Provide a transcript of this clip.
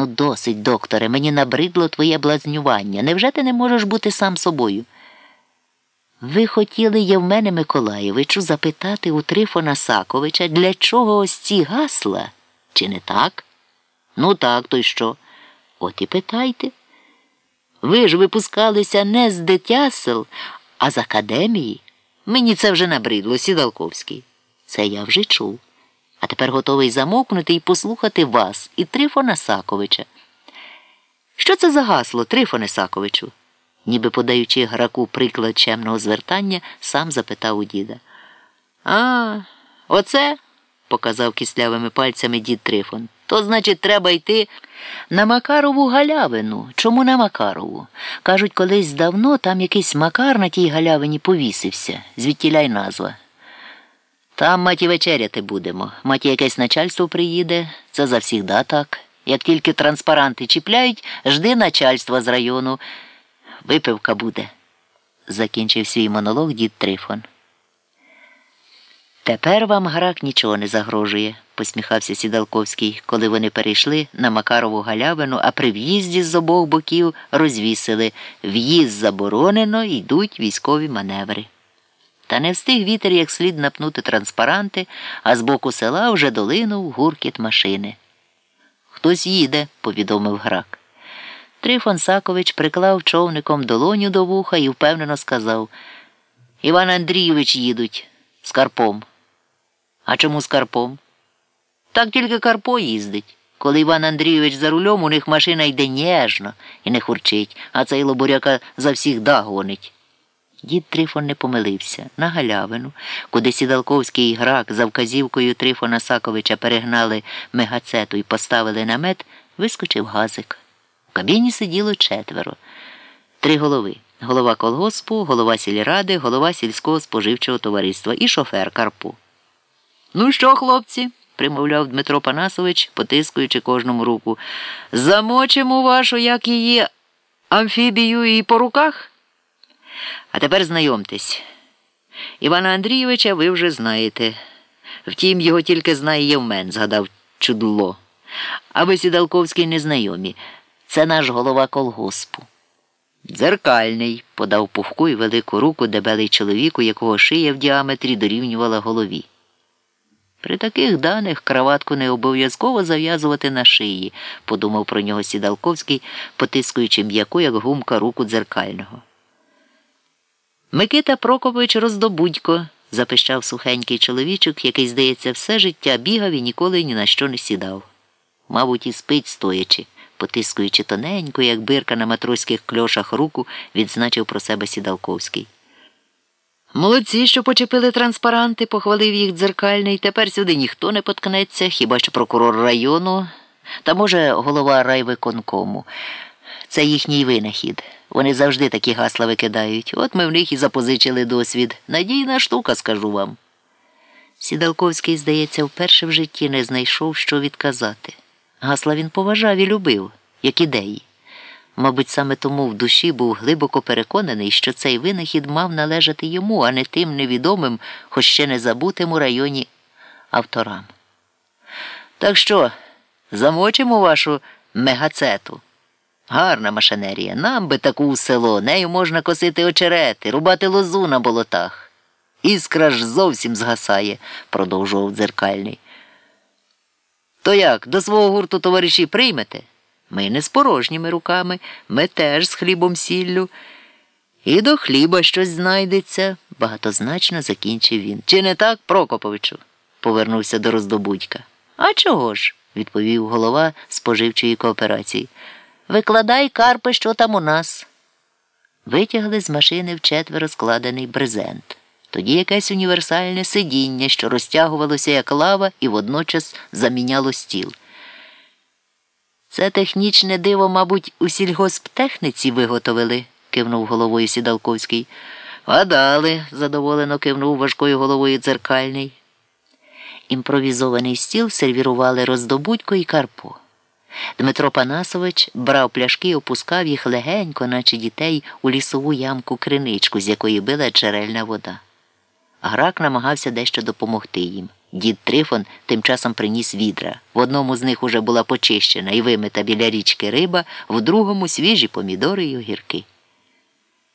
Ну, досить, докторе, мені набридло твоє блазнювання. Невже ти не можеш бути сам собою? Ви хотіли Євмене Миколаєвичу запитати у Трифона Саковича, для чого ось ці гасла? Чи не так? Ну так, то й що? От і питайте. Ви ж випускалися не з дитясел, а з академії. Мені це вже набридло, Сідалковський. Це я вже чув. А тепер готовий замовкнути і послухати вас і Трифона Саковича. Що це за гасло, Трифоне Саковичу? ніби подаючи граку приклад чемного звертання, сам запитав у діда. А, оце, показав кислявими пальцями дід Трифон. То, значить, треба йти на Макарову галявину. Чому на Макарову? Кажуть, колись давно там якийсь Макар на тій галявині повісився, звідтіля й назва. Там маті вечеряти будемо. Маті якесь начальство приїде, це завсігда так. Як тільки транспаранти чіпляють, жди начальства з району. Випивка буде, закінчив свій монолог дід Трифон. Тепер вам грак нічого не загрожує, посміхався Сідалковський, коли вони перейшли на Макарову галявину, а при в'їзді з обох боків розвісили в'їзд заборонено йдуть військові маневри. Та не встиг вітер як слід напнути транспаранти, а з боку села вже долинув гуркіт машини. Хтось їде, повідомив грак. Трифон Сакович приклав човником долоню до вуха і впевнено сказав Іван Андрійович їдуть з Карпом. А чому з Карпом? Так тільки Карпо їздить. Коли Іван Андрійович за рулем, у них машина йде ніжно і не хурчить, а цей лобуряка завсігда гонить. Дід Трифон не помилився. На галявину, куди сідалковський грак за вказівкою Трифона Саковича перегнали мегацету і поставили намет, вискочив газик. В кабіні сиділо четверо. Три голови. Голова колгоспу, голова сільради, голова сільського споживчого товариства і шофер Карпу. Ну що, хлопці? примовляв Дмитро Панасович, потискуючи кожному руку. Замочимо вашу, як її, амфібію і по руках. А тепер знайомтесь. Івана Андрійовича ви вже знаєте. Втім, його тільки знає Євмен, згадав чудло. А ви Сідалковський незнайомі. Це наш голова колгоспу. Дзеркальний, подав пухку і велику руку дебелий чоловік, у якого шия в діаметрі дорівнювала голові. При таких даних краватку не обов'язково зав'язувати на шиї, подумав про нього Сідалковський, потискуючи м'яку, як гумка руку дзеркального. Микита Прокопович роздобудько, запищав сухенький чоловічок, який, здається, все життя бігав і ніколи ні на що не сідав. Мабуть, і спить стоячи потискуючи тоненьку, як бирка на матроських кльошах руку, відзначив про себе Сідалковський. Молодці, що почепили транспаранти, похвалив їх дзеркальний. Тепер сюди ніхто не поткнеться, хіба що прокурор району, та, може, голова райвиконкому. Це їхній винахід. Вони завжди такі гасла викидають. От ми в них і запозичили досвід. Надійна штука, скажу вам. Сідалковський, здається, вперше в житті не знайшов, що відказати. Гасла він поважав і любив, як ідеї. Мабуть, саме тому в душі був глибоко переконаний, що цей винахід мав належати йому, а не тим невідомим, хоч ще не забутим у районі авторам. Так що, замочимо вашу мегацету. Гарна машинерія. Нам би таку у село, нею можна косити очерети, рубати лозу на болотах. Іскра ж зовсім згасає, продовжував дзеркальний. То як, до свого гурту товариші приймете? Ми не з порожніми руками, ми теж з хлібом сіллю. І до хліба щось знайдеться, багатозначно закінчив він. Чи не так, Прокоповичу? повернувся до роздобудька. А чого ж? відповів голова споживчої кооперації. Викладай, Карпе, що там у нас. Витягли з машини вчетверо складений брезент тоді якесь універсальне сидіння, що розтягувалося як лава і водночас заміняло стіл. Це технічне диво, мабуть, у сільгосптехніці виготовили, кивнув головою Сідалковський. Гадали, задоволено кивнув важкою головою дзеркальний. Імпровізований стіл сервірували роздобудько і Карпо. Дмитро Панасович брав пляшки і опускав їх легенько, наче дітей, у лісову ямку криничку, з якої била джерельна вода. Грак намагався дещо допомогти їм. Дід Трифон тим часом приніс відра. В одному з них уже була почищена і вимита біля річки риба, в другому свіжі помідори й огірки.